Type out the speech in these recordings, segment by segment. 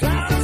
cloud.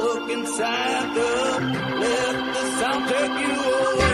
look inside the Let the sound take you away.